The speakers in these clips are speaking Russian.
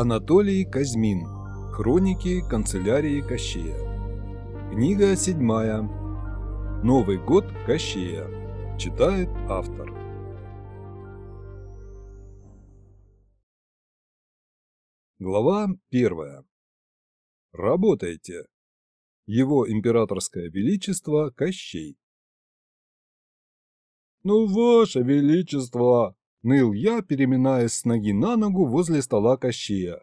Анатолий Казьмин. Хроники канцелярии Кощея. Книга седьмая. Новый год Кощея. Читает автор. Глава первая. Работайте. Его императорское величество Кощей. «Ну, ваше величество!» – ныл я, переминаясь с ноги на ногу возле стола Кощея.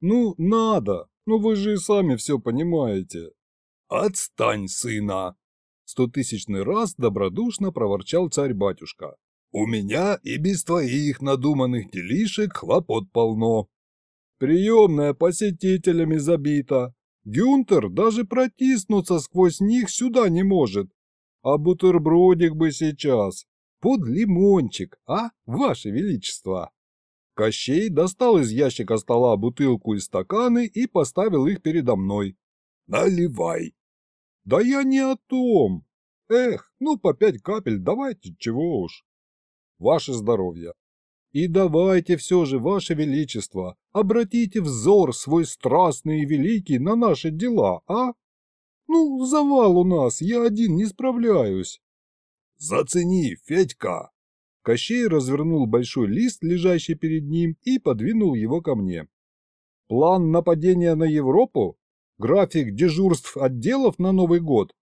«Ну, надо! Ну вы же и сами все понимаете!» «Отстань, сына!» Стотысячный раз добродушно проворчал царь-батюшка. «У меня и без твоих надуманных делишек хлопот полно. Приемная посетителями забита. Гюнтер даже протиснуться сквозь них сюда не может. А бутербродик бы сейчас. Под лимончик, а, ваше величество?» Кощей достал из ящика стола бутылку и стаканы и поставил их передо мной. «Наливай!» «Да я не о том! Эх, ну по пять капель давайте, чего уж!» «Ваше здоровье!» «И давайте все же, ваше величество, обратите взор свой страстный и великий на наши дела, а? Ну, завал у нас, я один не справляюсь!» «Зацени, Федька!» Кощей развернул большой лист, лежащий перед ним, и подвинул его ко мне. «План нападения на Европу? График дежурств отделов на Новый год?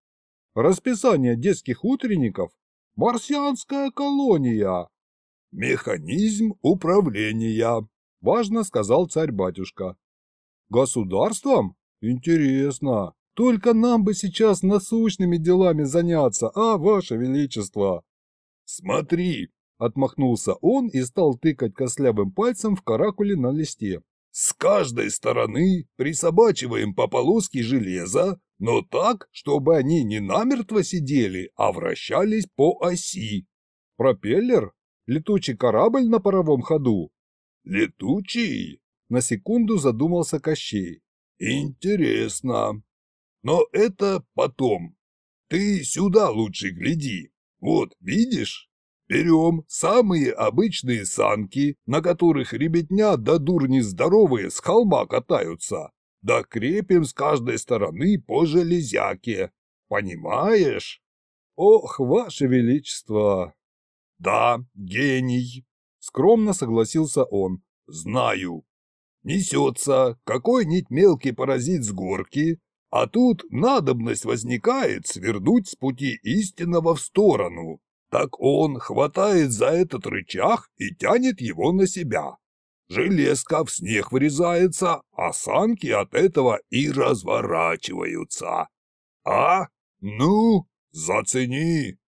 Расписание детских утренников? Марсианская колония?» «Механизм управления», – важно сказал царь-батюшка. «Государством? Интересно. Только нам бы сейчас насущными делами заняться, а, ваше величество?» «Смотри, Отмахнулся он и стал тыкать костлявым пальцем в каракуле на листе. «С каждой стороны присобачиваем по полоске железа, но так, чтобы они не намертво сидели, а вращались по оси. Пропеллер? Летучий корабль на паровом ходу?» «Летучий?» – на секунду задумался Кощей. «Интересно. Но это потом. Ты сюда лучше гляди. Вот, видишь?» Берем самые обычные санки, на которых ребятня да дурни здоровые с холма катаются, да крепим с каждой стороны по железяке. Понимаешь? Ох, ваше величество! Да, гений, скромно согласился он. Знаю. Несется какой-нибудь мелкий паразит с горки, а тут надобность возникает свернуть с пути истинного в сторону, так он хватает за этот рычаг и тянет его на себя. Железка в снег вырезается, а санки от этого и разворачиваются. А? Ну, зацени.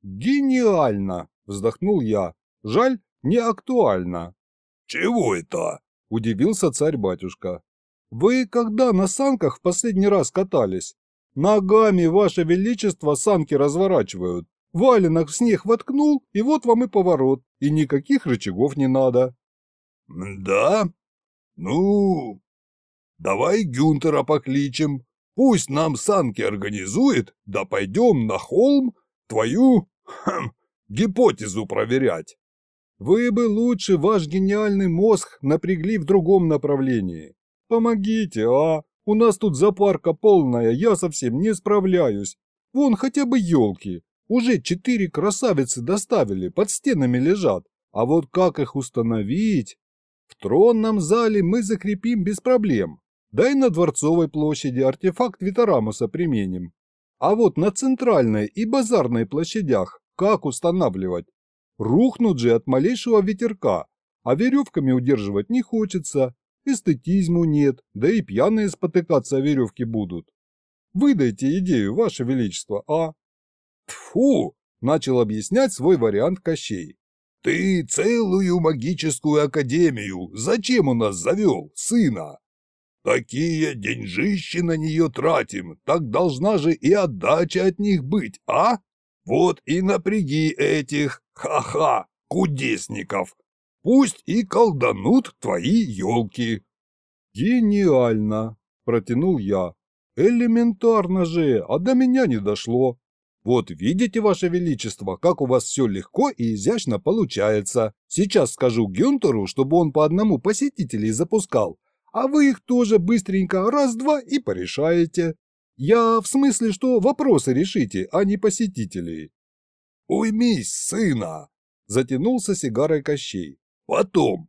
Гениально, вздохнул я. Жаль, не актуально. Чего это? Удивился царь-батюшка. Вы когда на санках в последний раз катались? Ногами, ваше величество, санки разворачивают. Валенок в снег воткнул, и вот вам и поворот, и никаких рычагов не надо. Да? Ну, давай Гюнтера покличем. Пусть нам санки организует, да пойдем на холм твою хм, гипотезу проверять. Вы бы лучше ваш гениальный мозг напрягли в другом направлении. Помогите, а? У нас тут запарка полная, я совсем не справляюсь. Вон хотя бы елки. Уже четыре красавицы доставили, под стенами лежат. А вот как их установить? В тронном зале мы закрепим без проблем. Да и на Дворцовой площади артефакт Витарамуса применим. А вот на центральной и базарной площадях как устанавливать? Рухнут же от малейшего ветерка, а веревками удерживать не хочется, эстетизму нет, да и пьяные спотыкаться о веревке будут. Выдайте идею, Ваше Величество, а? Тфу! начал объяснять свой вариант Кощей. «Ты целую магическую академию зачем у нас завел, сына? Такие деньжищи на нее тратим, так должна же и отдача от них быть, а? Вот и напряги этих, ха-ха, кудесников. Пусть и колданут твои елки». «Гениально!» – протянул я. «Элементарно же, а до меня не дошло. Вот видите, Ваше Величество, как у вас все легко и изящно получается. Сейчас скажу Гюнтеру, чтобы он по одному посетителей запускал, а вы их тоже быстренько раз-два и порешаете. Я в смысле, что вопросы решите, а не посетителей. Уймись, сына, затянулся сигарой Кощей. Потом,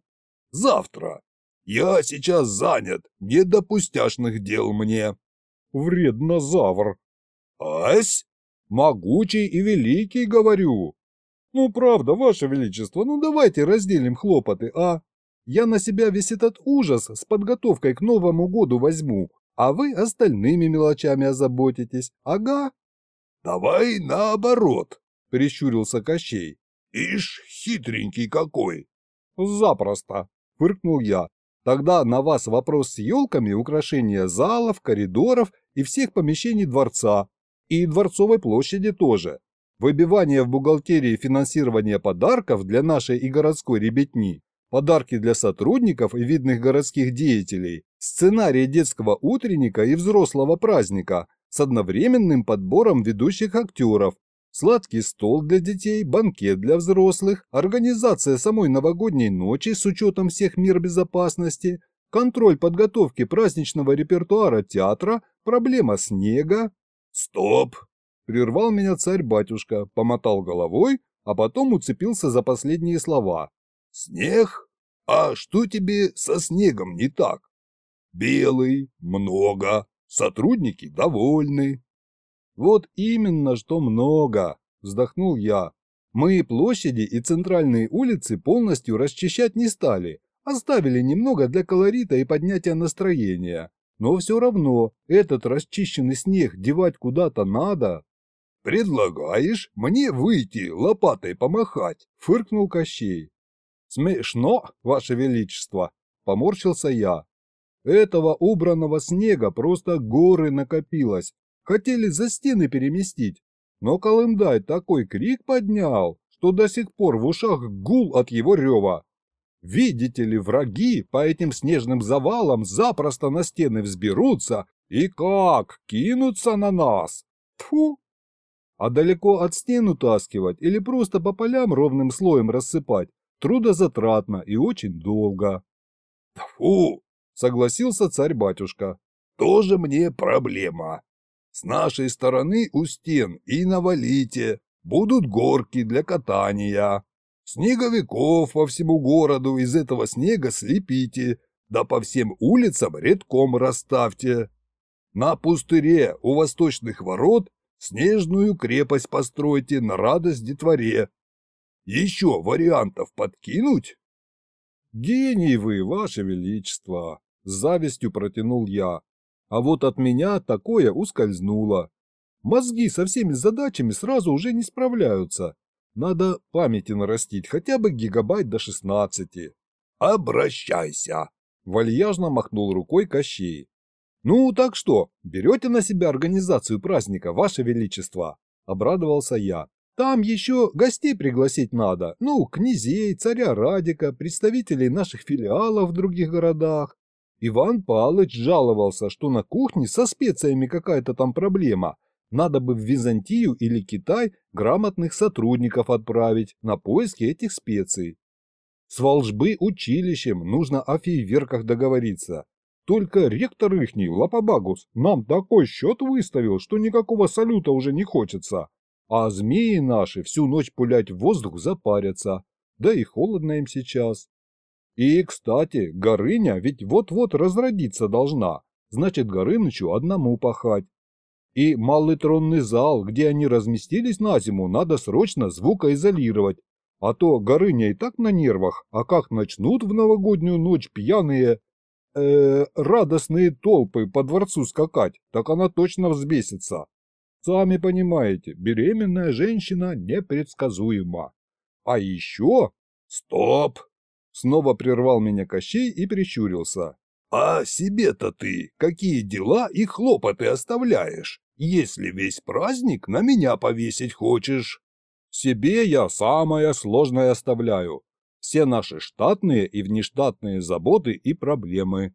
завтра. Я сейчас занят, не до пустяшных дел мне. Вреднозавр. Ась? Могучий и великий, говорю. Ну, правда, ваше величество, ну давайте разделим хлопоты, а? Я на себя весь этот ужас с подготовкой к Новому году возьму, а вы остальными мелочами озаботитесь, ага?» «Давай наоборот», — прищурился Кощей. «Ишь, хитренький какой!» «Запросто», — фыркнул я. «Тогда на вас вопрос с елками, украшения залов, коридоров и всех помещений дворца, и Дворцовой площади тоже. Выбивание в бухгалтерии финансирования подарков для нашей и городской ребятни подарки для сотрудников и видных городских деятелей, сценарий детского утренника и взрослого праздника с одновременным подбором ведущих актеров, сладкий стол для детей, банкет для взрослых, организация самой новогодней ночи с учетом всех мер безопасности, контроль подготовки праздничного репертуара театра, проблема снега. «Стоп!» – прервал меня царь-батюшка, помотал головой, а потом уцепился за последние слова. Снег? А что тебе со снегом не так? Белый, много, сотрудники довольны. Вот именно, что много, вздохнул я. Мы площади и центральные улицы полностью расчищать не стали, оставили немного для колорита и поднятия настроения. Но все равно этот расчищенный снег девать куда-то надо. «Предлагаешь мне выйти лопатой помахать?» – фыркнул Кощей. «Смешно, Ваше Величество!» – поморщился я. «Этого убранного снега просто горы накопилось. Хотели за стены переместить. Но Колымдай такой крик поднял, что до сих пор в ушах гул от его рева. Видите ли, враги по этим снежным завалам запросто на стены взберутся и как кинутся на нас. Тьфу! А далеко от стен утаскивать или просто по полям ровным слоем рассыпать трудозатратно и очень долго. Фу, согласился царь-батюшка. Тоже мне проблема. С нашей стороны у стен и навалите, будут горки для катания. Снеговиков по всему городу из этого снега слепите, да по всем улицам редком расставьте. На пустыре у восточных ворот снежную крепость постройте на радость детворе, еще вариантов подкинуть? Гений вы, ваше величество, с завистью протянул я. А вот от меня такое ускользнуло. Мозги со всеми задачами сразу уже не справляются. Надо памяти нарастить хотя бы гигабайт до 16. Обращайся, вальяжно махнул рукой Кощей. Ну, так что, берете на себя организацию праздника, ваше величество? Обрадовался я. Там еще гостей пригласить надо, ну, князей, царя Радика, представителей наших филиалов в других городах. Иван Палыч жаловался, что на кухне со специями какая-то там проблема. Надо бы в Византию или Китай грамотных сотрудников отправить на поиски этих специй. С волжбы училищем нужно о фейверках договориться. Только ректор ихний, Лапобагус, нам такой счет выставил, что никакого салюта уже не хочется. А змеи наши всю ночь пулять в воздух запарятся, да и холодно им сейчас. И, кстати, Горыня ведь вот-вот разродиться должна, значит Горынычу одному пахать. И малый тронный зал, где они разместились на зиму, надо срочно звукоизолировать, а то Горыня и так на нервах, а как начнут в новогоднюю ночь пьяные, э, радостные толпы по дворцу скакать, так она точно взбесится. Сами понимаете, беременная женщина непредсказуема. А еще... Стоп! Снова прервал меня Кощей и прищурился. А себе-то ты какие дела и хлопоты оставляешь, если весь праздник на меня повесить хочешь? Себе я самое сложное оставляю. Все наши штатные и внештатные заботы и проблемы.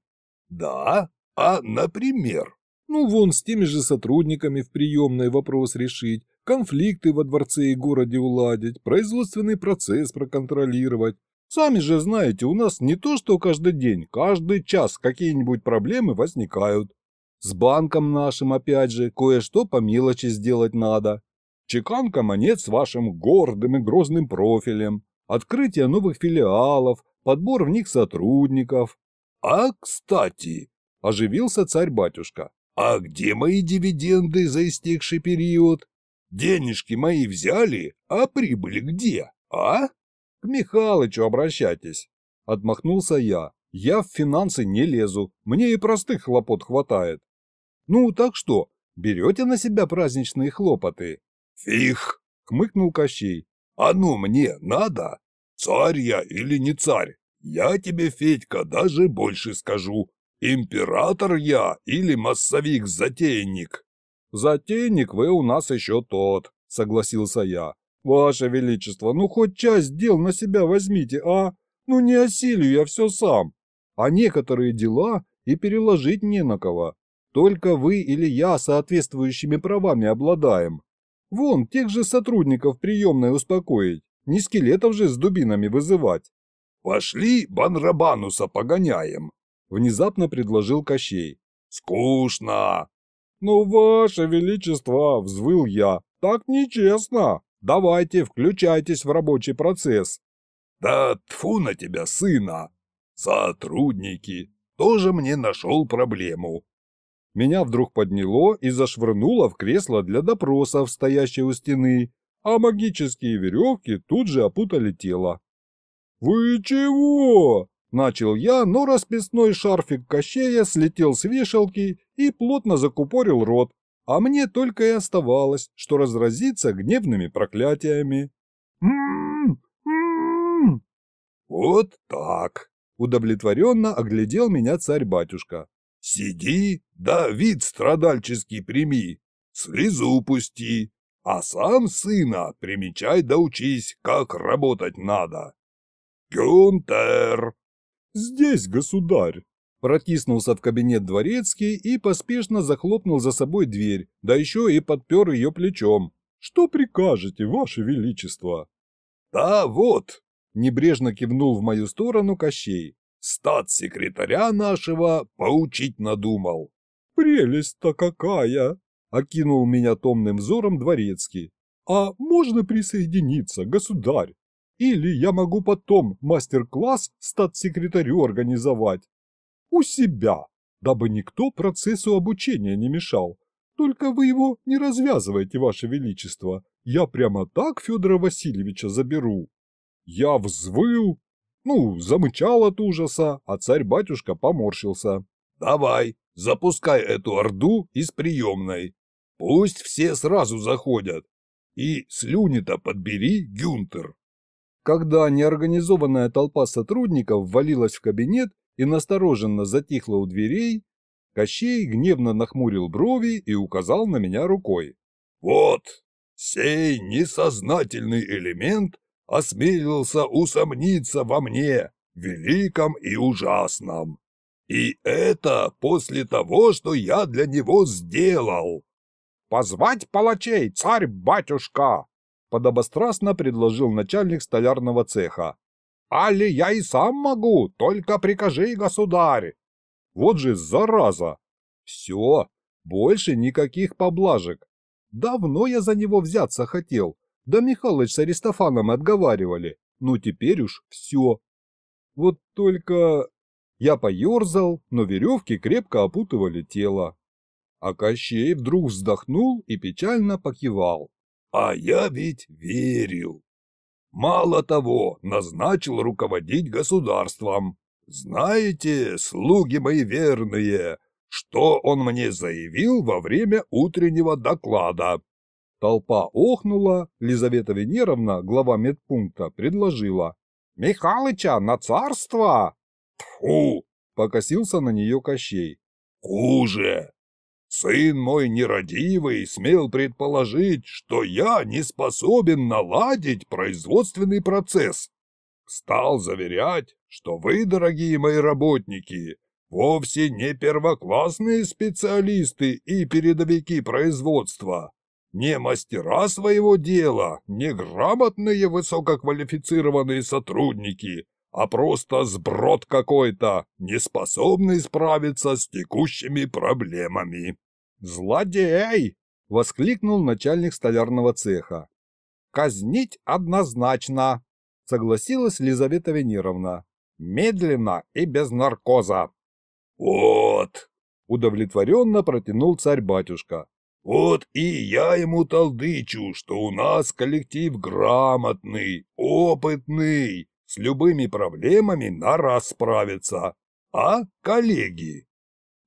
Да? А, например? Ну, вон с теми же сотрудниками в приемной вопрос решить, конфликты во дворце и городе уладить, производственный процесс проконтролировать, Сами же знаете, у нас не то что каждый день, каждый час какие-нибудь проблемы возникают. С банком нашим, опять же, кое-что по мелочи сделать надо. Чеканка монет с вашим гордым и грозным профилем, открытие новых филиалов, подбор в них сотрудников. А, кстати, оживился царь-батюшка. А где мои дивиденды за истекший период? Денежки мои взяли, а прибыли где, а? К Михалычу обращайтесь, отмахнулся я. Я в финансы не лезу, мне и простых хлопот хватает. Ну, так что, берете на себя праздничные хлопоты? Фих, хмыкнул Кощей. А ну мне надо? Царь я или не царь? Я тебе, Федька, даже больше скажу. Император я или массовик-затейник? Затейник вы у нас еще тот, согласился я. Ваше Величество, ну хоть часть дел на себя возьмите, а? Ну не осилю я все сам. А некоторые дела и переложить не на кого. Только вы или я соответствующими правами обладаем. Вон, тех же сотрудников приемной успокоить, не скелетов же с дубинами вызывать. «Пошли Банрабануса погоняем», — внезапно предложил Кощей. «Скучно!» «Ну, ваше величество!» — взвыл я. «Так нечестно! Давайте, включайтесь в рабочий процесс!» «Да тфу на тебя, сына! Сотрудники! Тоже мне нашел проблему!» Меня вдруг подняло и зашвырнуло в кресло для допросов, стоящее у стены, а магические веревки тут же опутали тело. «Вы чего?» – начал я, но расписной шарфик Кощея слетел с вешалки и плотно закупорил рот, а мне только и оставалось, что разразиться гневными проклятиями. «М-м-м!» «Вот так!» – удовлетворенно оглядел меня царь-батюшка. «Сиди, да вид страдальческий прими, слезу пусти, а сам сына примечай да учись, как работать надо. Гюнтер!» «Здесь, государь!» Протиснулся в кабинет дворецкий и поспешно захлопнул за собой дверь, да еще и подпер ее плечом. «Что прикажете, ваше величество?» «Да вот!» – небрежно кивнул в мою сторону Кощей. «Стат-секретаря нашего поучить надумал». «Прелесть-то какая!» – окинул меня томным взором дворецкий. «А можно присоединиться, государь? Или я могу потом мастер-класс стат-секретарю организовать? У себя, дабы никто процессу обучения не мешал. Только вы его не развязывайте, ваше величество. Я прямо так Федора Васильевича заберу. Я взвыл, ну, замычал от ужаса, а царь-батюшка поморщился. Давай, запускай эту орду из приемной. Пусть все сразу заходят. И слюни-то подбери, Гюнтер. Когда неорганизованная толпа сотрудников ввалилась в кабинет и настороженно затихла у дверей, Кощей гневно нахмурил брови и указал на меня рукой. «Вот, сей несознательный элемент осмелился усомниться во мне, великом и ужасном. И это после того, что я для него сделал. «Позвать палачей, царь-батюшка!» подобострастно предложил начальник столярного цеха. «Али я и сам могу, только прикажи, государь!» Вот же зараза! Все, больше никаких поблажек. Давно я за него взяться хотел, да Михалыч с Аристофаном отговаривали. Ну теперь уж все. Вот только... Я поерзал, но веревки крепко опутывали тело. А Кощей вдруг вздохнул и печально покивал. «А я ведь верил. Мало того, назначил руководить государством. Знаете, слуги мои верные, что он мне заявил во время утреннего доклада?» Толпа охнула, Лизавета Венеровна, глава медпункта, предложила. «Михалыча на царство!» «Тьфу!» – покосился на нее Кощей. «Хуже! Сын мой нерадивый смел предположить, что я не способен наладить производственный процесс. Стал заверять, что вы, дорогие мои работники, вовсе не первоклассные специалисты и передовики производства, не мастера своего дела, не грамотные высококвалифицированные сотрудники, а просто сброд какой-то, не способный справиться с текущими проблемами. «Злодей!» — воскликнул начальник столярного цеха. «Казнить однозначно!» — согласилась Лизавета Венеровна. «Медленно и без наркоза!» «Вот!» — удовлетворенно протянул царь-батюшка. «Вот и я ему толдычу, что у нас коллектив грамотный, опытный, с любыми проблемами на раз справится. А, коллеги?»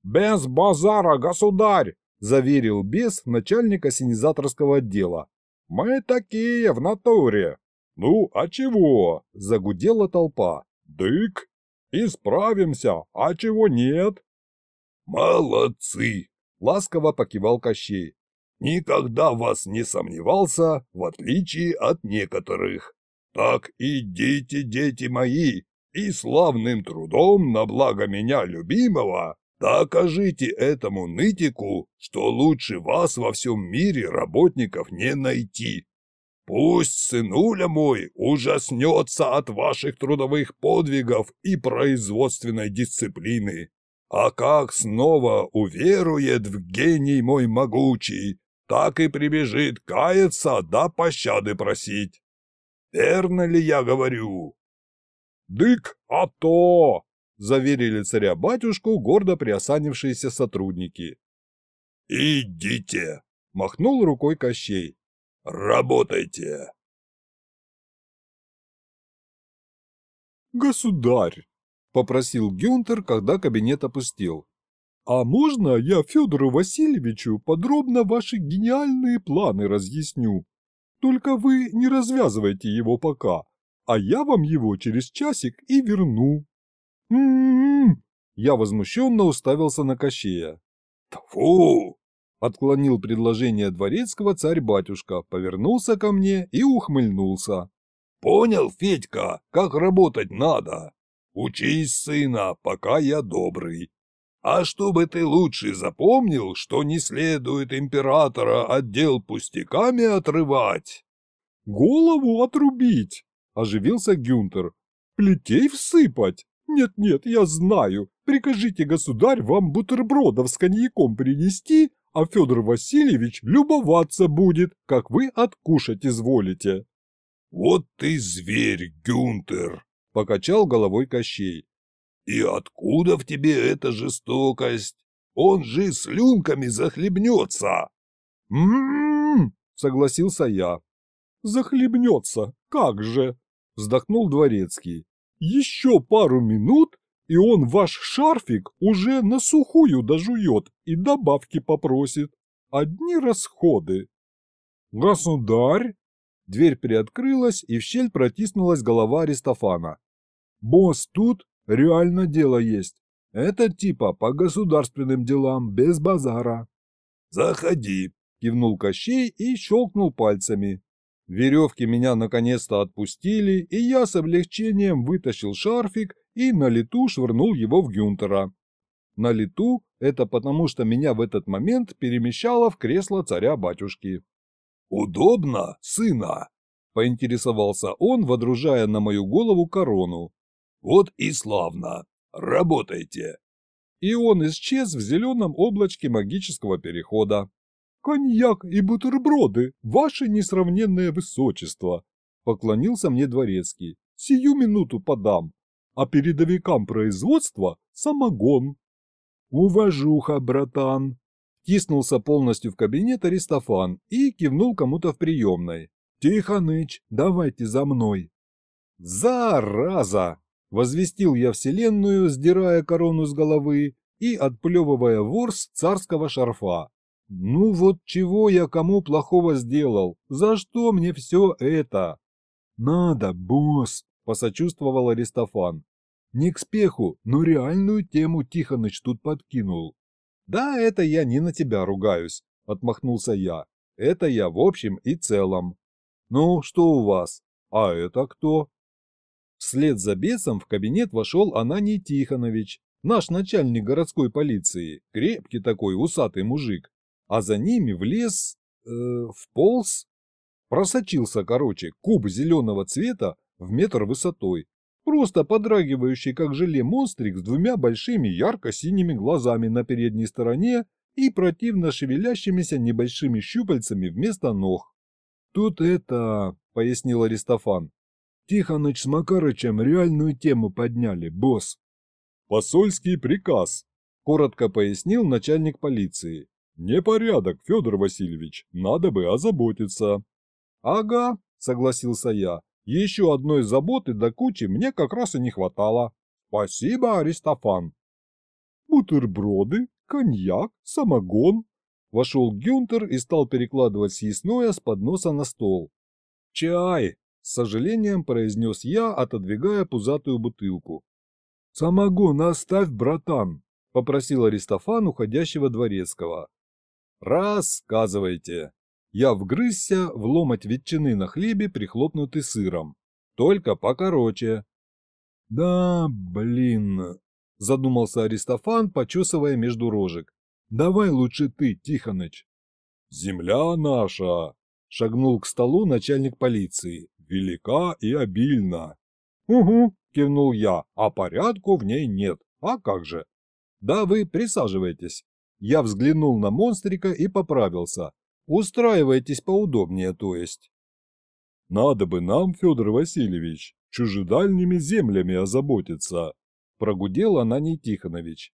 «Без базара, государь!» – заверил бес начальника синизаторского отдела. «Мы такие в натуре!» «Ну, а чего?» – загудела толпа. «Дык! Исправимся, а чего нет?» «Молодцы!» – ласково покивал Кощей. «Никогда вас не сомневался, в отличие от некоторых. Так идите, дети мои, и славным трудом на благо меня любимого докажите этому нытику, что лучше вас во всем мире работников не найти. Пусть сынуля мой ужаснется от ваших трудовых подвигов и производственной дисциплины. А как снова уверует в гений мой могучий, так и прибежит каяться да пощады просить. Верно ли я говорю? «Дык, а то!» – заверили царя-батюшку гордо приосанившиеся сотрудники. «Идите!» – махнул рукой Кощей. «Работайте!» «Государь!» – попросил Гюнтер, когда кабинет опустел. «А можно я Федору Васильевичу подробно ваши гениальные планы разъясню? Только вы не развязывайте его пока, а я вам его через часик и верну». «М-м-м!» Я возмущенно уставился на Кощея. «Тьфу!» Отклонил предложение дворецкого царь-батюшка, повернулся ко мне и ухмыльнулся. «Понял, Федька, как работать надо? Учись, сына, пока я добрый. А чтобы ты лучше запомнил, что не следует императора отдел пустяками отрывать. Голову отрубить, оживился Гюнтер. Плетей всыпать? Нет-нет, я знаю. Прикажите, государь, вам бутербродов с коньяком принести, а Федор Васильевич любоваться будет, как вы откушать изволите. Вот ты зверь, Гюнтер, покачал головой Кощей. «И откуда в тебе эта жестокость? Он же слюнками захлебнется!» «М-м-м!» согласился я. «Захлебнется, как же!» – вздохнул дворецкий. «Еще пару минут, и он ваш шарфик уже на сухую дожует и добавки попросит. Одни расходы». «Государь!» Дверь приоткрылась, и в щель протиснулась голова Аристофана. «Босс тут?» Реально дело есть. Это типа по государственным делам, без базара. Заходи, кивнул Кощей и щелкнул пальцами. Веревки меня наконец-то отпустили, и я с облегчением вытащил шарфик и на лету швырнул его в Гюнтера. На лету это потому, что меня в этот момент перемещало в кресло царя-батюшки. «Удобно, сына?» – поинтересовался он, водружая на мою голову корону. Вот и славно. Работайте. И он исчез в зеленом облачке магического перехода. «Коньяк и бутерброды, ваше несравненное высочество!» Поклонился мне дворецкий. «Сию минуту подам, а передовикам производства самогон». «Уважуха, братан!» Тиснулся полностью в кабинет Аристофан и кивнул кому-то в приемной. «Тихоныч, давайте за мной!» «Зараза!» Возвестил я вселенную, сдирая корону с головы и отплевывая ворс царского шарфа. Ну вот чего я кому плохого сделал? За что мне все это? Надо, босс, посочувствовал Аристофан. Не к спеху, но реальную тему Тихоныч тут подкинул. Да, это я не на тебя ругаюсь, отмахнулся я. Это я в общем и целом. Ну, что у вас? А это кто? Вслед за бесом в кабинет вошел Ананий Тихонович, наш начальник городской полиции, крепкий такой усатый мужик, а за ними влез... Э, вполз? Просочился, короче, куб зеленого цвета в метр высотой. Просто подрагивающий, как желе монстрик с двумя большими ярко-синими глазами на передней стороне и противно шевелящимися небольшими щупальцами вместо ног. «Тут это...» — пояснил Аристофан. «Тихоныч с Макарычем реальную тему подняли, босс». «Посольский приказ», — коротко пояснил начальник полиции. «Непорядок, Федор Васильевич, надо бы озаботиться». «Ага», — согласился я. «Еще одной заботы до кучи мне как раз и не хватало. Спасибо, Аристофан». «Бутерброды, коньяк, самогон». Вошел Гюнтер и стал перекладывать съестное с подноса на стол. «Чай!» – с сожалением произнес я, отодвигая пузатую бутылку. «Самогон оставь, братан!» – попросил Аристофан уходящего дворецкого. «Рассказывайте!» Я вгрызся в ломоть ветчины на хлебе, прихлопнутый сыром. Только покороче. «Да, блин!» – задумался Аристофан, почесывая между рожек. «Давай лучше ты, Тихоныч». «Земля наша!» – шагнул к столу начальник полиции. «Велика и обильна». «Угу», – кивнул я, – «а порядку в ней нет. А как же?» «Да вы присаживайтесь». Я взглянул на монстрика и поправился. «Устраивайтесь поудобнее, то есть». «Надо бы нам, Федор Васильевич, чужедальними землями озаботиться», – прогудел Ананий Тихонович.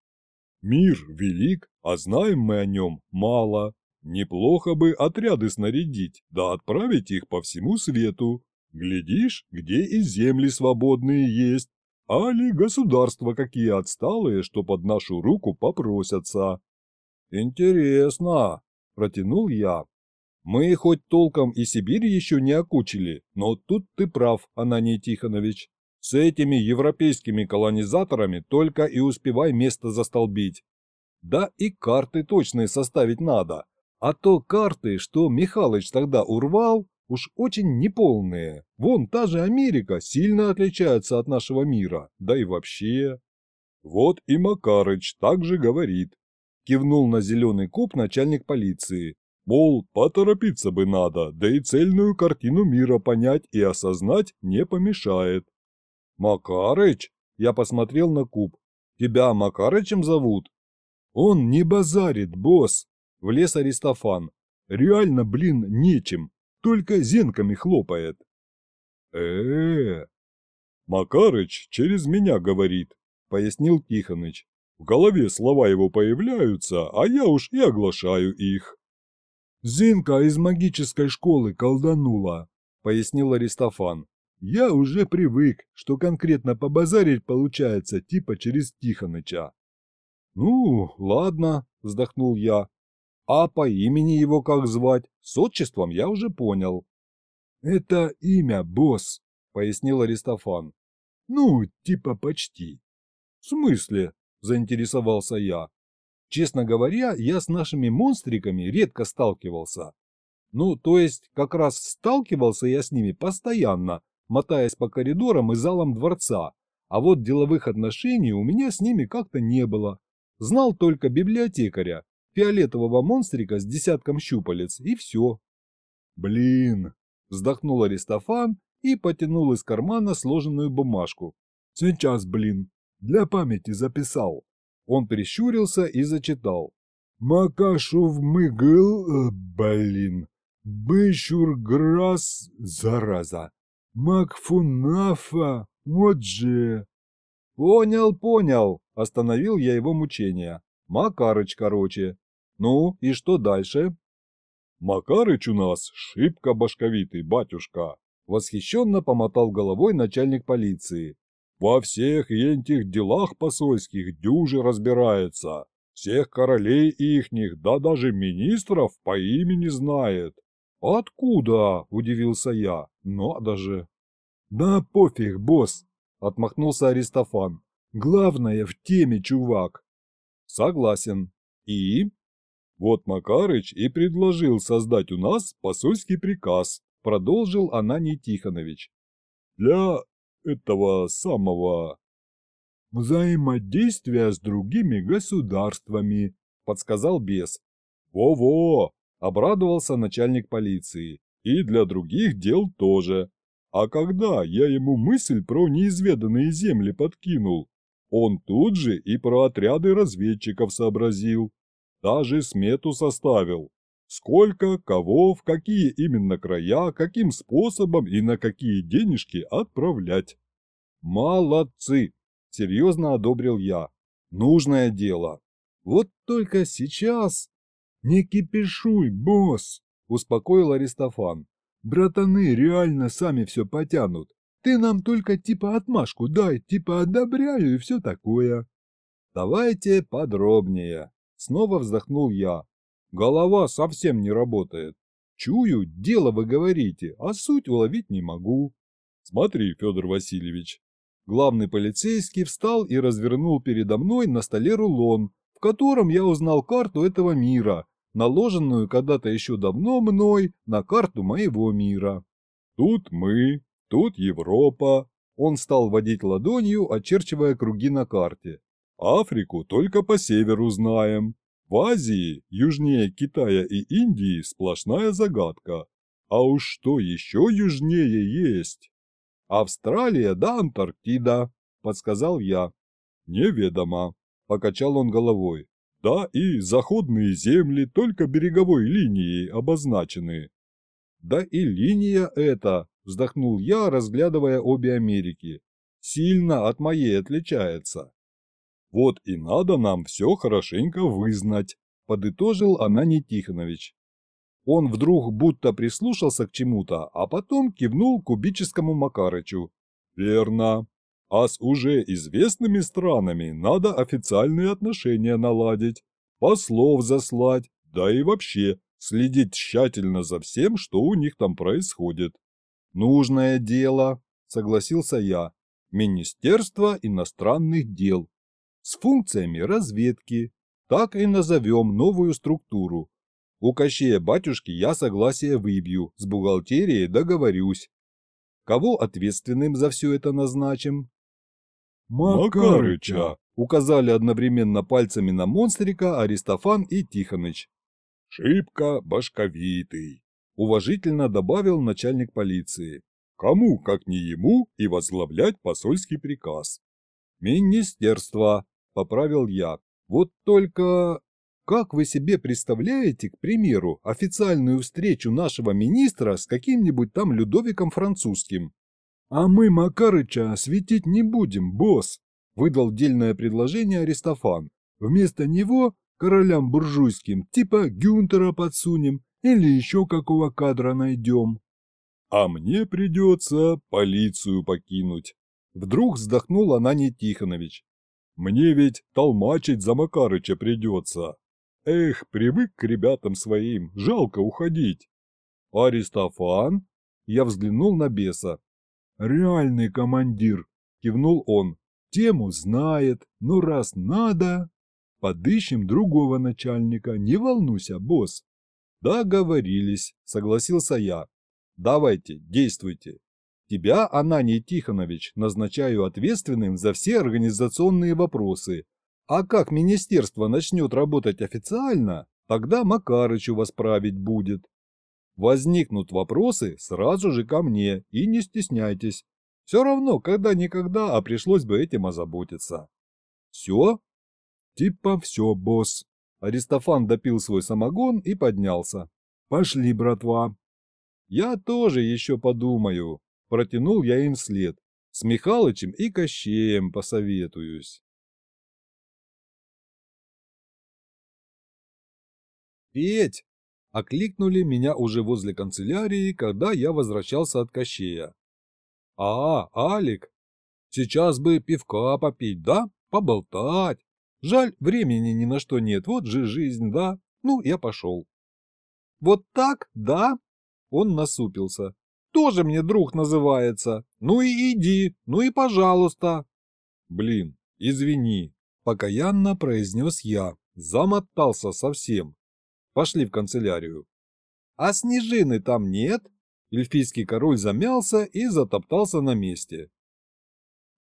«Мир велик, а знаем мы о нем мало. Неплохо бы отряды снарядить, да отправить их по всему свету. Глядишь, где и земли свободные есть, али государства какие отсталые, что под нашу руку попросятся». «Интересно», – протянул я. «Мы хоть толком и Сибирь еще не окучили, но тут ты прав, Ананий Тихонович. С этими европейскими колонизаторами только и успевай место застолбить. Да и карты точные составить надо, а то карты, что Михалыч тогда урвал, уж очень неполные. Вон та же Америка сильно отличается от нашего мира, да и вообще. Вот и Макарыч так же говорит. Кивнул на зеленый куб начальник полиции. Мол, поторопиться бы надо, да и цельную картину мира понять и осознать не помешает. «Макарыч?» Я посмотрел на куб. «Тебя Макарычем зовут?» «Он не базарит, босс!» Влез Аристофан. «Реально, блин, нечем. Только зенками хлопает». «Э-э-э!» «Макарыч через меня говорит», — пояснил Тихоныч. «В голове слова его появляются, а я уж и оглашаю их». «Зинка из магической школы колданула», — пояснил Аристофан. Я уже привык, что конкретно побазарить получается типа через Тихоныча. Ну, ладно, вздохнул я. А по имени его как звать? С отчеством я уже понял. Это имя, босс, пояснил Аристофан. Ну, типа почти. В смысле? Заинтересовался я. Честно говоря, я с нашими монстриками редко сталкивался. Ну, то есть, как раз сталкивался я с ними постоянно, мотаясь по коридорам и залам дворца, а вот деловых отношений у меня с ними как-то не было. Знал только библиотекаря, фиолетового монстрика с десятком щупалец, и все. «Блин!» – вздохнул Аристофан и потянул из кармана сложенную бумажку. «Сейчас, блин, для памяти записал». Он прищурился и зачитал. «Макашев мыгл, э, блин, бычур-грас, зараза, Макфунафа, вот же. Понял, понял, остановил я его мучения. Макарыч, короче. Ну, и что дальше? Макарыч у нас шибко башковитый, батюшка. Восхищенно помотал головой начальник полиции. Во всех этих делах посольских дюже разбирается. Всех королей ихних, да даже министров по имени знает. «Откуда?» – удивился я. «Надо же!» «Да пофиг, босс!» – отмахнулся Аристофан. «Главное в теме, чувак!» «Согласен. И?» «Вот Макарыч и предложил создать у нас посольский приказ», – продолжил Ананий Тихонович. «Для этого самого...» «Взаимодействия с другими государствами», – подсказал бес. «Во-во!» Обрадовался начальник полиции. И для других дел тоже. А когда я ему мысль про неизведанные земли подкинул, он тут же и про отряды разведчиков сообразил. Даже смету составил. Сколько, кого, в какие именно края, каким способом и на какие денежки отправлять. Молодцы! Серьезно одобрил я. Нужное дело. Вот только сейчас... Не кипишуй, босс, успокоил Аристофан. Братаны реально сами все потянут. Ты нам только типа отмашку дай, типа одобряю и все такое. Давайте подробнее. Снова вздохнул я. Голова совсем не работает. Чую, дело вы говорите, а суть уловить не могу. Смотри, Федор Васильевич. Главный полицейский встал и развернул передо мной на столе рулон, в котором я узнал карту этого мира, наложенную когда-то еще давно мной на карту моего мира. Тут мы, тут Европа. Он стал водить ладонью, очерчивая круги на карте. Африку только по северу знаем. В Азии, южнее Китая и Индии, сплошная загадка. А уж что еще южнее есть? Австралия да Антарктида, подсказал я. Неведомо, покачал он головой. Да и заходные земли только береговой линией обозначены. Да и линия эта, вздохнул я, разглядывая обе Америки, сильно от моей отличается. Вот и надо нам все хорошенько вызнать, подытожил Анани Тихонович. Он вдруг будто прислушался к чему-то, а потом кивнул кубическому Макарычу. Верно, а с уже известными странами надо официальные отношения наладить, послов заслать, да и вообще следить тщательно за всем, что у них там происходит. Нужное дело, согласился я, Министерство иностранных дел. С функциями разведки. Так и назовем новую структуру. У Кощея батюшки я согласие выбью, с бухгалтерией договорюсь. Кого ответственным за все это назначим? Макарыча!» – указали одновременно пальцами на монстрика Аристофан и Тихоныч. «Шибко башковитый», – уважительно добавил начальник полиции. «Кому, как не ему, и возглавлять посольский приказ?» «Министерство», – поправил я. «Вот только как вы себе представляете, к примеру, официальную встречу нашего министра с каким-нибудь там Людовиком Французским? «А мы Макарыча светить не будем, босс», – выдал дельное предложение Аристофан. «Вместо него королям буржуйским типа Гюнтера подсунем или еще какого кадра найдем». «А мне придется полицию покинуть», – вдруг вздохнул Анани Тихонович. «Мне ведь толмачить за Макарыча придется. Эх, привык к ребятам своим, жалко уходить». «Аристофан?» Я взглянул на беса. «Реальный командир», – кивнул он. «Тему знает, но раз надо...» «Подыщем другого начальника, не волнуйся, босс». «Договорились», – согласился я. «Давайте, действуйте. Тебя, Ананий Тихонович, назначаю ответственным за все организационные вопросы. А как министерство начнет работать официально, тогда Макарычу вас править будет. Возникнут вопросы сразу же ко мне и не стесняйтесь. Все равно, когда-никогда, а пришлось бы этим озаботиться. Все? Типа все, босс. Аристофан допил свой самогон и поднялся. Пошли, братва. Я тоже еще подумаю. Протянул я им вслед. С Михалычем и Кощеем посоветуюсь. Петь, Окликнули меня уже возле канцелярии, когда я возвращался от Кощея. «А, Алик, сейчас бы пивка попить, да? Поболтать. Жаль, времени ни на что нет, вот же жизнь, да? Ну, я пошел». «Вот так, да?» Он насупился. «Тоже мне друг называется. Ну и иди, ну и пожалуйста». «Блин, извини», — покаянно произнес я. Замотался совсем. Пошли в канцелярию. А снежины там нет? Эльфийский король замялся и затоптался на месте.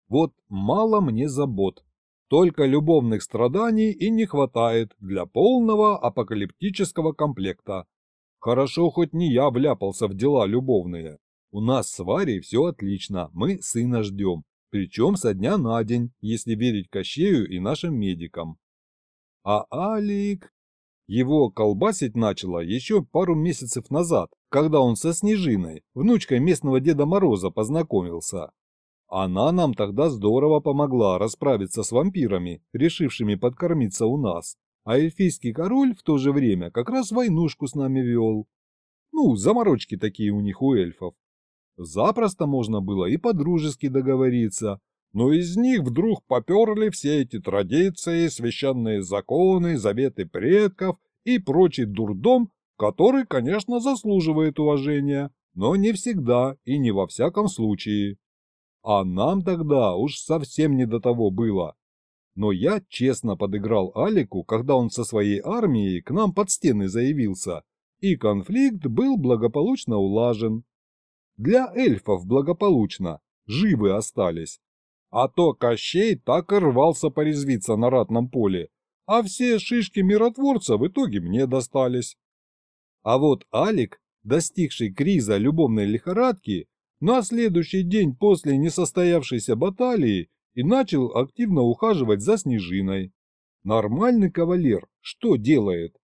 Вот мало мне забот. Только любовных страданий и не хватает для полного апокалиптического комплекта. Хорошо, хоть не я вляпался в дела любовные. У нас с Варей все отлично, мы сына ждем. Причем со дня на день, если верить Кощею и нашим медикам. А Алик... Его колбасить начало еще пару месяцев назад, когда он со Снежиной, внучкой местного Деда Мороза, познакомился. Она нам тогда здорово помогла расправиться с вампирами, решившими подкормиться у нас. А эльфийский король в то же время как раз войнушку с нами вел. Ну, заморочки такие у них у эльфов. Запросто можно было и по-дружески договориться, но из них вдруг поперли все эти традиции, священные законы, заветы предков и прочий дурдом, который, конечно, заслуживает уважения, но не всегда и не во всяком случае. А нам тогда уж совсем не до того было. Но я честно подыграл Алику, когда он со своей армией к нам под стены заявился, и конфликт был благополучно улажен. Для эльфов благополучно, живы остались. А то Кощей так и рвался порезвиться на ратном поле, а все шишки миротворца в итоге мне достались. А вот Алик, достигший криза любовной лихорадки, на следующий день после несостоявшейся баталии и начал активно ухаживать за Снежиной. Нормальный кавалер что делает?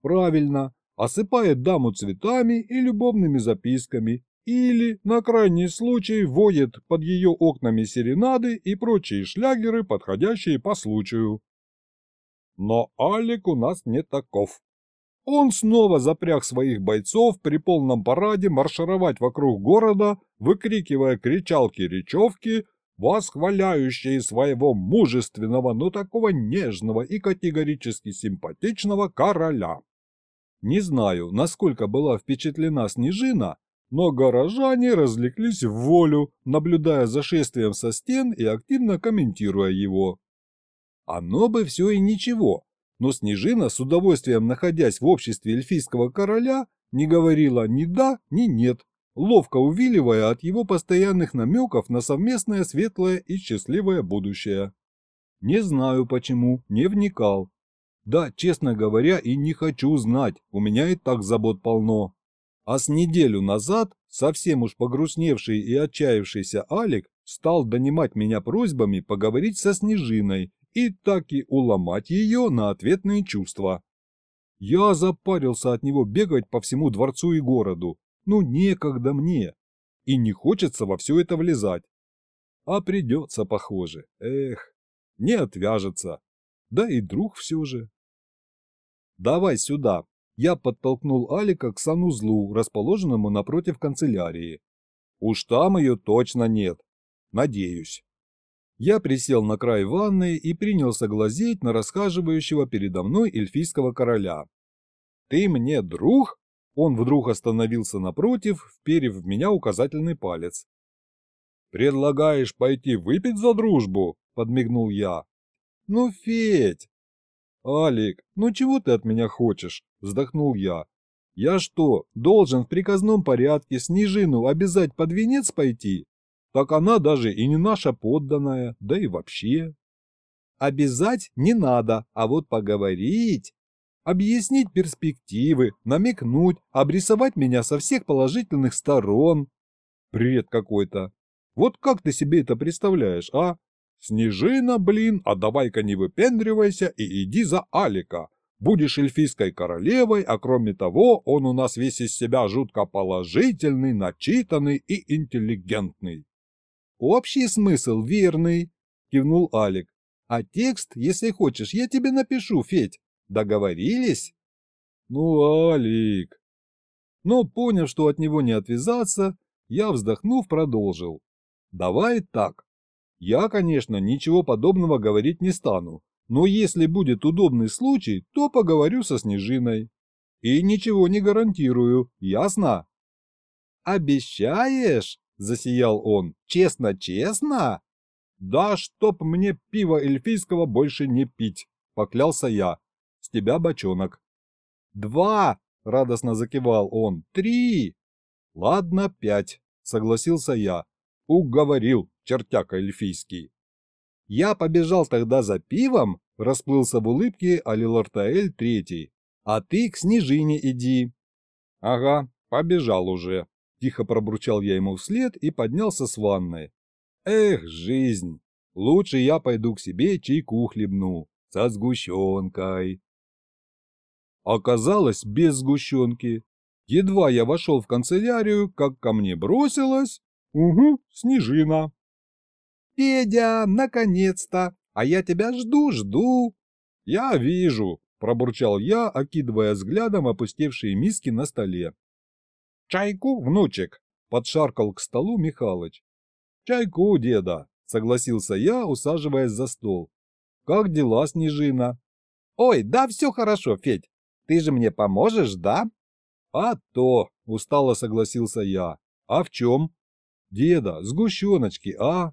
Правильно, осыпает даму цветами и любовными записками или, на крайний случай, воет под ее окнами серенады и прочие шлягеры, подходящие по случаю. Но Алик у нас не таков. Он снова запряг своих бойцов при полном параде маршировать вокруг города, выкрикивая кричалки-речевки, восхваляющие своего мужественного, но такого нежного и категорически симпатичного короля. Не знаю, насколько была впечатлена Снежина, но горожане развлеклись в волю, наблюдая за шествием со стен и активно комментируя его. Оно бы все и ничего, но Снежина, с удовольствием находясь в обществе эльфийского короля, не говорила ни да, ни нет, ловко увиливая от его постоянных намеков на совместное светлое и счастливое будущее. Не знаю почему, не вникал. Да, честно говоря, и не хочу знать, у меня и так забот полно. А с неделю назад совсем уж погрустневший и отчаявшийся Алик стал донимать меня просьбами поговорить со Снежиной и так и уломать ее на ответные чувства. Я запарился от него бегать по всему дворцу и городу, ну некогда мне, и не хочется во все это влезать. А придется, похоже, эх, не отвяжется, да и друг все же. Давай сюда, я подтолкнул Алика к санузлу, расположенному напротив канцелярии. Уж там ее точно нет. Надеюсь. Я присел на край ванны и принялся глазеть на расхаживающего передо мной эльфийского короля. «Ты мне друг?» Он вдруг остановился напротив, вперев в меня указательный палец. «Предлагаешь пойти выпить за дружбу?» – подмигнул я. «Ну, Федь!» «Алик, ну чего ты от меня хочешь?» – вздохнул я. «Я что, должен в приказном порядке Снежину обязать под венец пойти? Так она даже и не наша подданная, да и вообще». «Обязать не надо, а вот поговорить...» Объяснить перспективы, намекнуть, обрисовать меня со всех положительных сторон. Бред какой-то. Вот как ты себе это представляешь, а? «Снежина, блин, а давай-ка не выпендривайся и иди за Алика. Будешь эльфийской королевой, а кроме того, он у нас весь из себя жутко положительный, начитанный и интеллигентный». «Общий смысл верный», – кивнул Алик. «А текст, если хочешь, я тебе напишу, Федь. Договорились?» «Ну, Алик...» Но, поняв, что от него не отвязаться, я, вздохнув, продолжил. «Давай так. Я, конечно, ничего подобного говорить не стану, но если будет удобный случай, то поговорю со Снежиной. И ничего не гарантирую, ясно? Обещаешь? Засиял он. Честно-честно? Да чтоб мне пива эльфийского больше не пить, поклялся я. С тебя бочонок. Два! Радостно закивал он. Три! Ладно, пять, согласился я. Уговорил чертяка эльфийский. Я побежал тогда за пивом, расплылся в улыбке Алилартаэль Третий. А ты к Снежине иди. Ага, побежал уже. Тихо пробурчал я ему вслед и поднялся с ванной. Эх, жизнь! Лучше я пойду к себе чайку хлебну со сгущенкой. Оказалось, без сгущенки. Едва я вошел в канцелярию, как ко мне бросилась... Угу, Снежина. «Федя, наконец-то! А я тебя жду, жду!» «Я вижу!» – пробурчал я, окидывая взглядом опустевшие миски на столе. «Чайку, внучек!» – подшаркал к столу Михалыч. «Чайку, деда!» – согласился я, усаживаясь за стол. «Как дела, Снежина?» «Ой, да все хорошо, Федь. Ты же мне поможешь, да?» «А то!» – устало согласился я. «А в чем?» «Деда, сгущеночки, а?»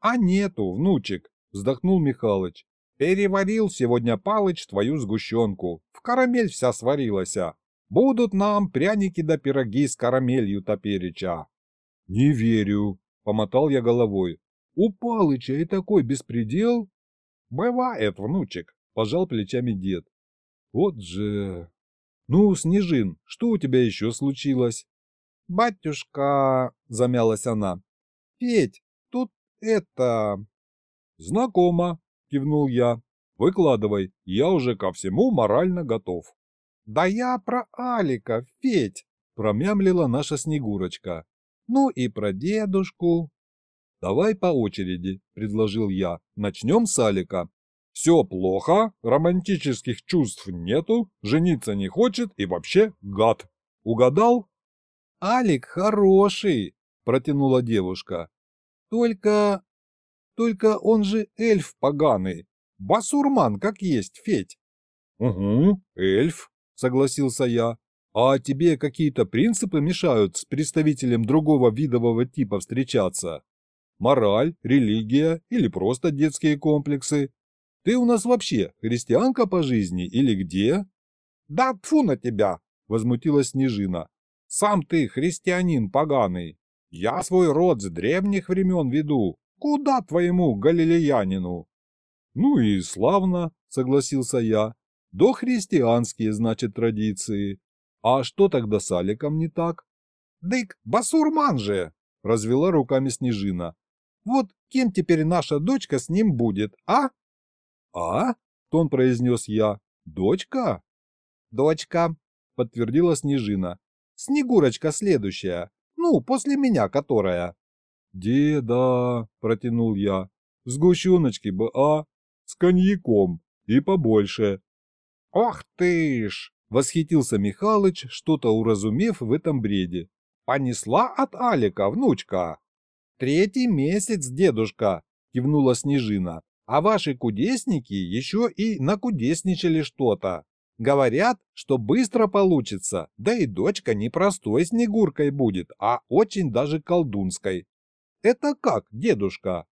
«А нету, внучек!» – вздохнул Михалыч. «Переварил сегодня Палыч твою сгущенку. В карамель вся сварилась. Будут нам пряники да пироги с карамелью топереча». «Не верю», – помотал я головой. «У Палыча и такой беспредел?» «Бывает, внучек», – пожал плечами дед. «Вот же...» «Ну, Снежин, что у тебя еще случилось?» «Батюшка...» – замялась она. «Петь, тут это...» «Знакомо», – кивнул я. «Выкладывай, я уже ко всему морально готов». «Да я про Алика, Федь!» – промямлила наша Снегурочка. «Ну и про дедушку». «Давай по очереди», – предложил я. «Начнем с Алика. Все плохо, романтических чувств нету, жениться не хочет и вообще гад. Угадал?» «Алик хороший», – протянула девушка. «Только... только он же эльф поганый. Басурман как есть, Федь». «Угу, эльф», – согласился я. «А тебе какие-то принципы мешают с представителем другого видового типа встречаться? Мораль, религия или просто детские комплексы? Ты у нас вообще христианка по жизни или где?» «Да тфу на тебя!» – возмутилась Снежина. «Сам ты христианин поганый. Я свой род с древних времен веду. Куда твоему галилеянину?» «Ну и славно», – согласился я. «Дохристианские, значит, традиции. А что тогда с Аликом не так?» «Дык, басурман же!» – развела руками Снежина. «Вот кем теперь наша дочка с ним будет, а?» «А?» – тон произнес я. «Дочка?» «Дочка», – подтвердила Снежина. «Снегурочка следующая. Ну, после меня которая». «Деда», – протянул я. «Сгущеночки бы, а? С коньяком. И побольше». «Ох ты ж!» – восхитился Михалыч, что-то уразумев в этом бреде. «Понесла от Алика, внучка». «Третий месяц, дедушка», – кивнула Снежина. А ваши кудесники еще и накудесничали что-то. Говорят, что быстро получится, да и дочка не простой снегуркой будет, а очень даже колдунской. Это как, дедушка?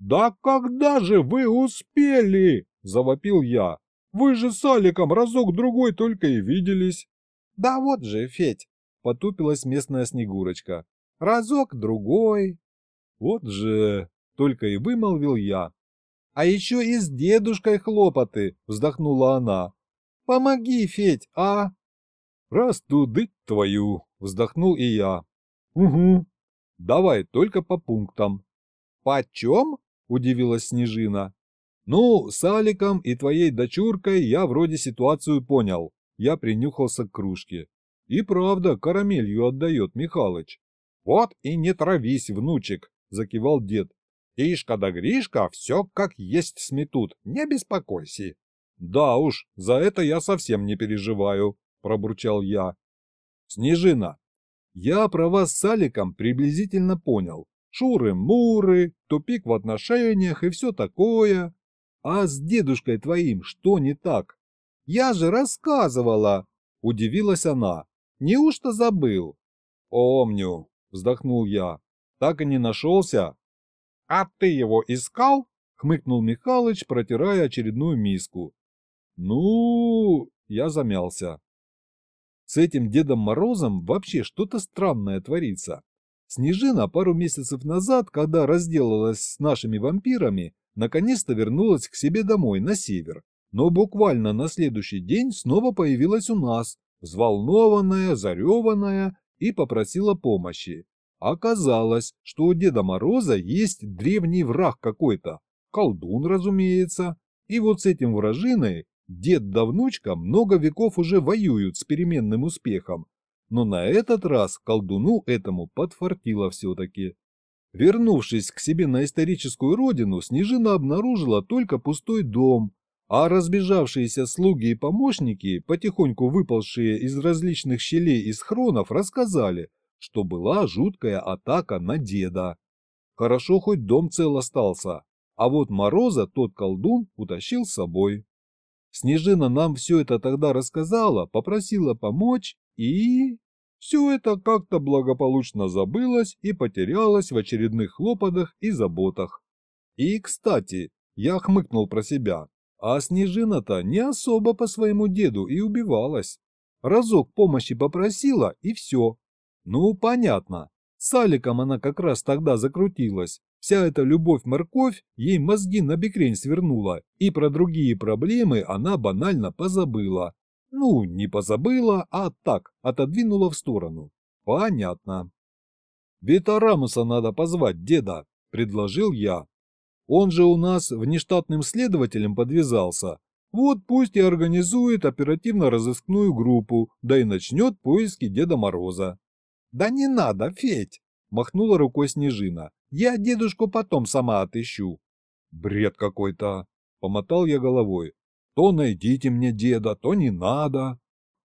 Да когда же вы успели? Завопил я. Вы же с Аликом разок-другой только и виделись. Да вот же, Федь, потупилась местная снегурочка. Разок-другой. Вот же, только и вымолвил я, а еще и с дедушкой хлопоты, вздохнула она. Помоги, Федь, а? Растудыть твою, вздохнул и я. Угу. Давай только по пунктам. Почем? Удивилась Снежина. Ну, с Аликом и твоей дочуркой я вроде ситуацию понял. Я принюхался к кружке. И правда, карамелью отдает Михалыч. Вот и не травись, внучек, закивал дед. Тишка да Гришка все как есть сметут, не беспокойся. Да уж, за это я совсем не переживаю, пробурчал я. Снежина, я про вас с Аликом приблизительно понял. Шуры-муры, тупик в отношениях и все такое. А с дедушкой твоим что не так? Я же рассказывала, удивилась она. Неужто забыл? Помню, вздохнул я. Так и не нашелся, «А ты его искал?» — хмыкнул Михалыч, протирая очередную миску. «Ну...» — я замялся. С этим Дедом Морозом вообще что-то странное творится. Снежина пару месяцев назад, когда разделалась с нашими вампирами, наконец-то вернулась к себе домой на север. Но буквально на следующий день снова появилась у нас, взволнованная, зареванная и попросила помощи. Оказалось, что у Деда Мороза есть древний враг какой-то, колдун, разумеется, и вот с этим вражиной дед да внучка много веков уже воюют с переменным успехом, но на этот раз колдуну этому подфартило все-таки. Вернувшись к себе на историческую родину, Снежина обнаружила только пустой дом, а разбежавшиеся слуги и помощники, потихоньку выползшие из различных щелей и схронов, рассказали, что была жуткая атака на деда. Хорошо хоть дом цел остался, а вот Мороза тот колдун утащил с собой. Снежина нам все это тогда рассказала, попросила помочь и... Все это как-то благополучно забылось и потерялось в очередных хлопотах и заботах. И, кстати, я хмыкнул про себя, а Снежина-то не особо по своему деду и убивалась. Разок помощи попросила и все. Ну, понятно, с Аликом она как раз тогда закрутилась. Вся эта любовь-морковь ей мозги на бекрень свернула, и про другие проблемы она банально позабыла. Ну, не позабыла, а так, отодвинула в сторону. Понятно. Ветарамуса надо позвать, деда, предложил я. Он же у нас внештатным следователем подвязался. Вот пусть и организует оперативно-розыскную группу, да и начнет поиски Деда Мороза. Да не надо, Федь, махнула рукой Снежина. Я дедушку потом сама отыщу. Бред какой-то, помотал я головой. То найдите мне деда, то не надо.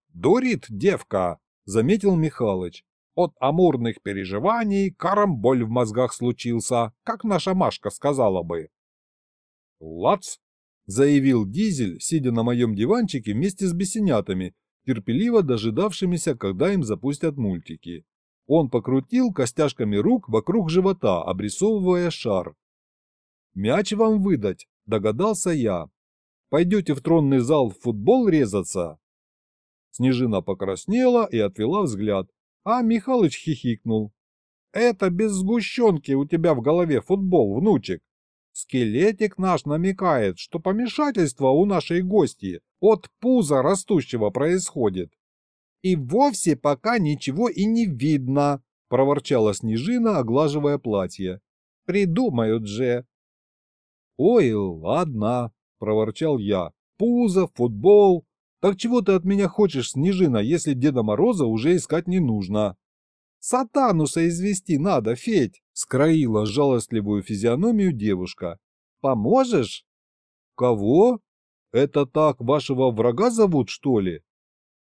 Дурит девка, заметил Михалыч. От амурных переживаний карамболь в мозгах случился, как наша Машка сказала бы. Лац, заявил Дизель, сидя на моем диванчике вместе с бесенятами, терпеливо дожидавшимися, когда им запустят мультики. Он покрутил костяшками рук вокруг живота, обрисовывая шар. «Мяч вам выдать», – догадался я. Пойдете в тронный зал в футбол резаться?» Снежина покраснела и отвела взгляд, а Михалыч хихикнул. «Это без сгущенки у тебя в голове футбол, внучек. Скелетик наш намекает, что помешательство у нашей гости от пуза растущего происходит. И вовсе пока ничего и не видно, проворчала Снежина, оглаживая платье. Придумают же. Ой, ладно, – проворчал я. «Пузо, футбол. Так чего ты от меня хочешь, Снежина, если Деда Мороза уже искать не нужно?» «Сатануса извести надо, Федь!» – скроила жалостливую физиономию девушка. «Поможешь?» «Кого? Это так вашего врага зовут, что ли?»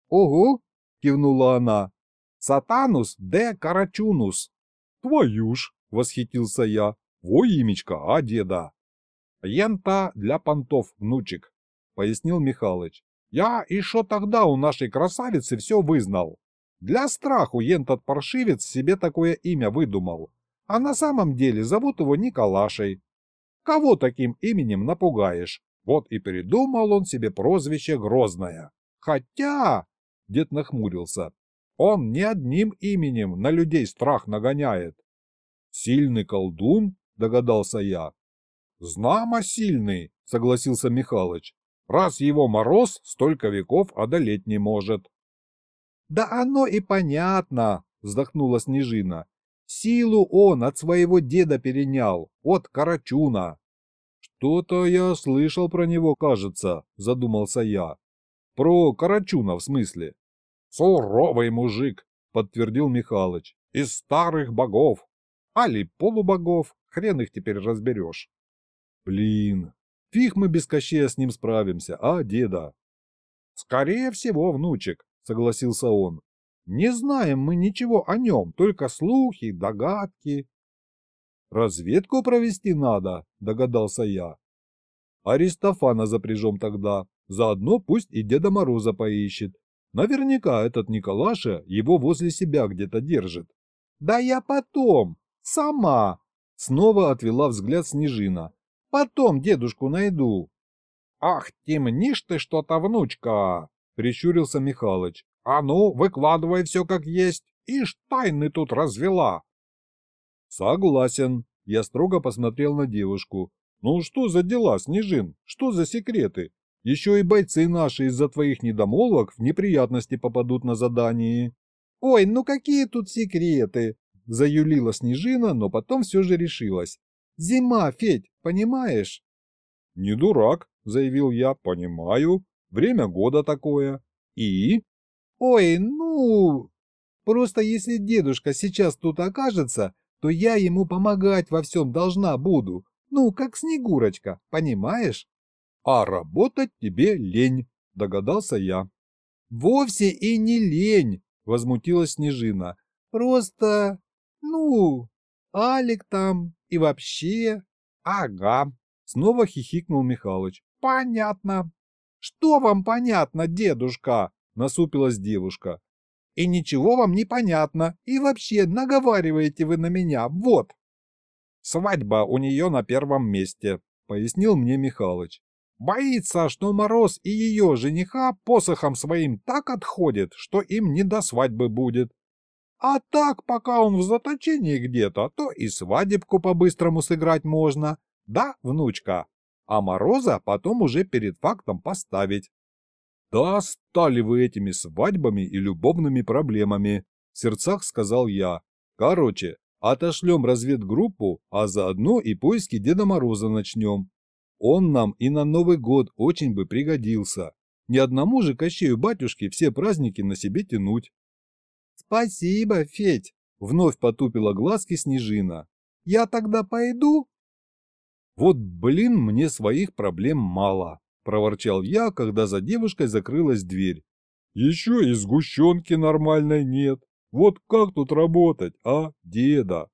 «Ого!» – кивнула она. «Сатанус де Карачунус!» «Твою ж!» – восхитился я. «Во имечко, а деда!» «Ента для понтов, внучек», — пояснил Михалыч. «Я еще тогда у нашей красавицы все вызнал. Для страху ентот паршивец себе такое имя выдумал, а на самом деле зовут его Николашей. Кого таким именем напугаешь? Вот и придумал он себе прозвище Грозное. Хотя, — дед нахмурился, — он не одним именем на людей страх нагоняет. Сильный колдун, догадался я, «Знамо сильный», — согласился Михалыч. «Раз его мороз столько веков одолеть не может». «Да оно и понятно», — вздохнула Снежина. «Силу он от своего деда перенял, от Карачуна». «Что-то я слышал про него, кажется», — задумался я. «Про Карачуна, в смысле». «Суровый мужик», — подтвердил Михалыч. «Из старых богов. Али полубогов, хрен их теперь разберешь». Блин, фиг мы без Кощея с ним справимся, а, деда? Скорее всего, внучек, согласился он. Не знаем мы ничего о нем, только слухи, догадки. Разведку провести надо, догадался я. Аристофана запряжем тогда, заодно пусть и Деда Мороза поищет. Наверняка этот Николаша его возле себя где-то держит. Да я потом, сама. Снова отвела взгляд Снежина, Потом дедушку найду. Ах, темнишь ты что-то, внучка, прищурился Михалыч. А ну, выкладывай все как есть. Ишь, тайны тут развела. Согласен. Я строго посмотрел на девушку. Ну что за дела, Снежин? Что за секреты? Еще и бойцы наши из-за твоих недомолвок в неприятности попадут на задании. Ой, ну какие тут секреты? Заюлила Снежина, но потом все же решилась. Зима, Федь, понимаешь? Не дурак, заявил я, понимаю. Время года такое. И? Ой, ну... Просто если дедушка сейчас тут окажется, то я ему помогать во всем должна буду. Ну, как Снегурочка, понимаешь? А работать тебе лень, догадался я. Вовсе и не лень, возмутилась Снежина. Просто, ну, Алик там и вообще. Ага, снова хихикнул Михалыч. Понятно. Что вам понятно, дедушка? Насупилась девушка. И ничего вам не понятно. И вообще наговариваете вы на меня. Вот. Свадьба у нее на первом месте, пояснил мне Михалыч. Боится, что Мороз и ее жениха посохом своим так отходит, что им не до свадьбы будет. А так, пока он в заточении где-то, то и свадебку по-быстрому сыграть можно. Да, внучка? А Мороза потом уже перед фактом поставить. Да стали вы этими свадьбами и любовными проблемами, в сердцах сказал я. Короче, отошлем разведгруппу, а заодно и поиски Деда Мороза начнем. Он нам и на Новый год очень бы пригодился. Ни одному же Кощею батюшке все праздники на себе тянуть. Спасибо, Федь, вновь потупила глазки Снежина. Я тогда пойду? Вот блин, мне своих проблем мало, проворчал я, когда за девушкой закрылась дверь. Еще и сгущенки нормальной нет. Вот как тут работать, а, деда?